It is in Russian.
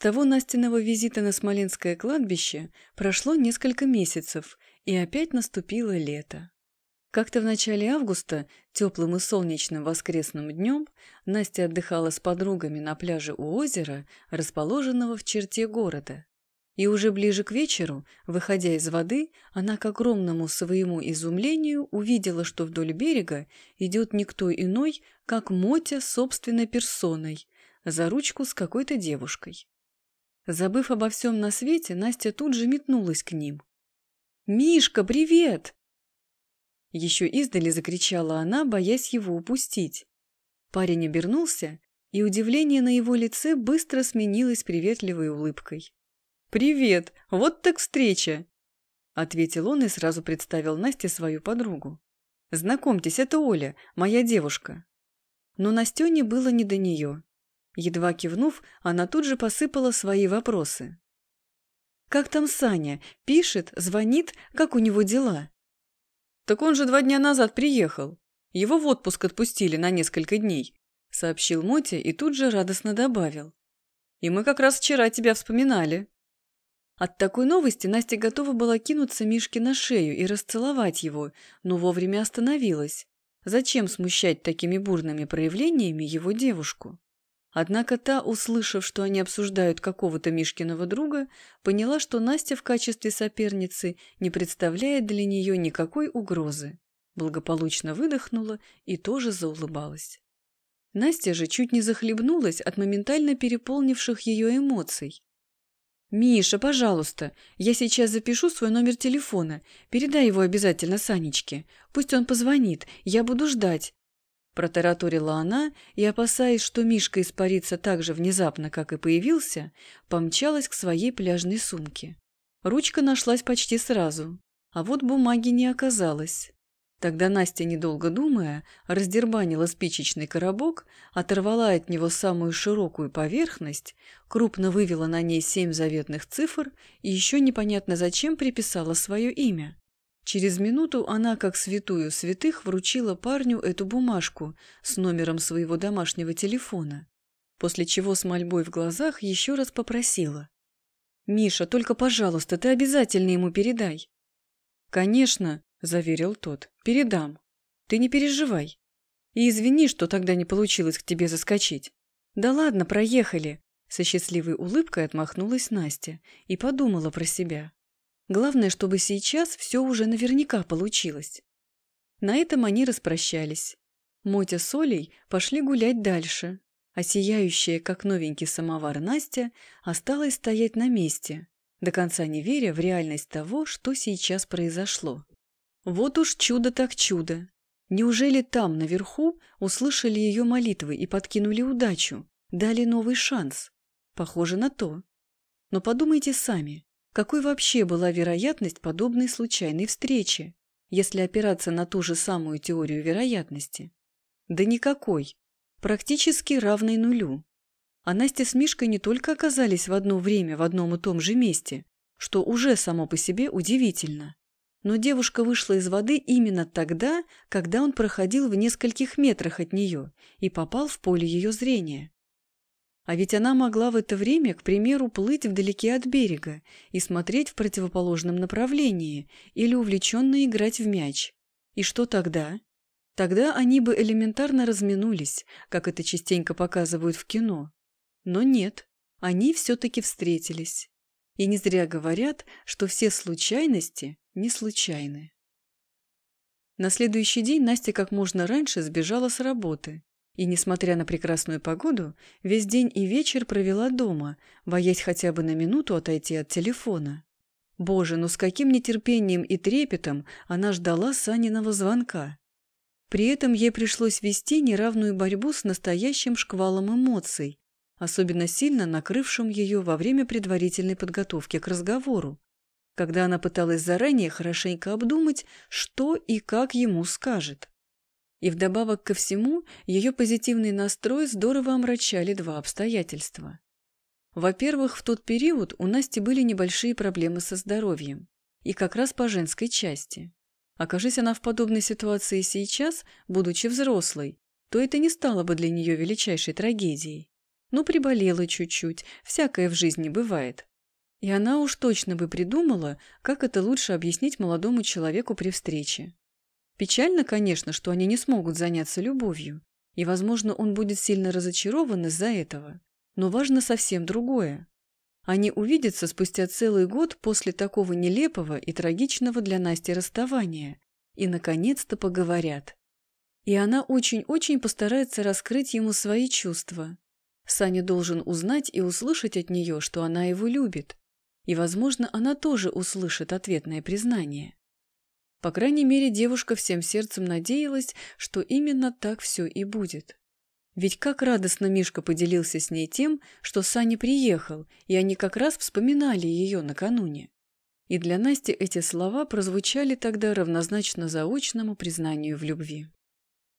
того Настиного визита на Смоленское кладбище прошло несколько месяцев, и опять наступило лето. Как-то в начале августа, теплым и солнечным воскресным днем, Настя отдыхала с подругами на пляже у озера, расположенного в черте города. И уже ближе к вечеру, выходя из воды, она к огромному своему изумлению увидела, что вдоль берега идет никто иной, как Мотя собственной персоной, за ручку с какой-то девушкой. Забыв обо всем на свете, Настя тут же метнулась к ним. «Мишка, привет!» Еще издали закричала она, боясь его упустить. Парень обернулся, и удивление на его лице быстро сменилось приветливой улыбкой. «Привет! Вот так встреча!» Ответил он и сразу представил Насте свою подругу. «Знакомьтесь, это Оля, моя девушка». Но Настене было не до нее. Едва кивнув, она тут же посыпала свои вопросы. «Как там Саня? Пишет? Звонит? Как у него дела?» «Так он же два дня назад приехал. Его в отпуск отпустили на несколько дней», — сообщил Мотя и тут же радостно добавил. «И мы как раз вчера тебя вспоминали». От такой новости Настя готова была кинуться Мишке на шею и расцеловать его, но вовремя остановилась. Зачем смущать такими бурными проявлениями его девушку? Однако та, услышав, что они обсуждают какого-то Мишкиного друга, поняла, что Настя в качестве соперницы не представляет для нее никакой угрозы. Благополучно выдохнула и тоже заулыбалась. Настя же чуть не захлебнулась от моментально переполнивших ее эмоций. «Миша, пожалуйста, я сейчас запишу свой номер телефона. Передай его обязательно Санечке. Пусть он позвонит. Я буду ждать. Протараторила она и, опасаясь, что Мишка испарится так же внезапно, как и появился, помчалась к своей пляжной сумке. Ручка нашлась почти сразу, а вот бумаги не оказалось. Тогда Настя, недолго думая, раздербанила спичечный коробок, оторвала от него самую широкую поверхность, крупно вывела на ней семь заветных цифр и еще непонятно зачем приписала свое имя. Через минуту она, как святую святых, вручила парню эту бумажку с номером своего домашнего телефона, после чего с мольбой в глазах еще раз попросила. «Миша, только, пожалуйста, ты обязательно ему передай». «Конечно», — заверил тот, — «передам. Ты не переживай. И извини, что тогда не получилось к тебе заскочить». «Да ладно, проехали», — со счастливой улыбкой отмахнулась Настя и подумала про себя. Главное, чтобы сейчас все уже наверняка получилось. На этом они распрощались. Мотя с Олей пошли гулять дальше, а сияющая, как новенький самовар Настя, осталась стоять на месте, до конца не веря в реальность того, что сейчас произошло. Вот уж чудо так чудо. Неужели там, наверху, услышали ее молитвы и подкинули удачу, дали новый шанс? Похоже на то. Но подумайте сами, какой вообще была вероятность подобной случайной встречи, если опираться на ту же самую теорию вероятности? Да никакой. Практически равной нулю. А Настя с Мишкой не только оказались в одно время в одном и том же месте, что уже само по себе удивительно, но девушка вышла из воды именно тогда, когда он проходил в нескольких метрах от нее и попал в поле ее зрения. А ведь она могла в это время, к примеру, плыть вдалеке от берега и смотреть в противоположном направлении или увлеченно играть в мяч. И что тогда? Тогда они бы элементарно разминулись, как это частенько показывают в кино. Но нет, они все-таки встретились. И не зря говорят, что все случайности не случайны. На следующий день Настя как можно раньше сбежала с работы и, несмотря на прекрасную погоду, весь день и вечер провела дома, боясь хотя бы на минуту отойти от телефона. Боже, ну с каким нетерпением и трепетом она ждала Саниного звонка. При этом ей пришлось вести неравную борьбу с настоящим шквалом эмоций, особенно сильно накрывшим ее во время предварительной подготовки к разговору, когда она пыталась заранее хорошенько обдумать, что и как ему скажет. И вдобавок ко всему, ее позитивный настрой здорово омрачали два обстоятельства. Во-первых, в тот период у Насти были небольшие проблемы со здоровьем, и как раз по женской части. Окажись она в подобной ситуации сейчас, будучи взрослой, то это не стало бы для нее величайшей трагедией. Ну, приболела чуть-чуть, всякое в жизни бывает. И она уж точно бы придумала, как это лучше объяснить молодому человеку при встрече. Печально, конечно, что они не смогут заняться любовью, и, возможно, он будет сильно разочарован из-за этого. Но важно совсем другое. Они увидятся спустя целый год после такого нелепого и трагичного для Насти расставания и, наконец-то, поговорят. И она очень-очень постарается раскрыть ему свои чувства. Саня должен узнать и услышать от нее, что она его любит. И, возможно, она тоже услышит ответное признание. По крайней мере, девушка всем сердцем надеялась, что именно так все и будет. Ведь как радостно Мишка поделился с ней тем, что Саня приехал, и они как раз вспоминали ее накануне. И для Насти эти слова прозвучали тогда равнозначно заочному признанию в любви.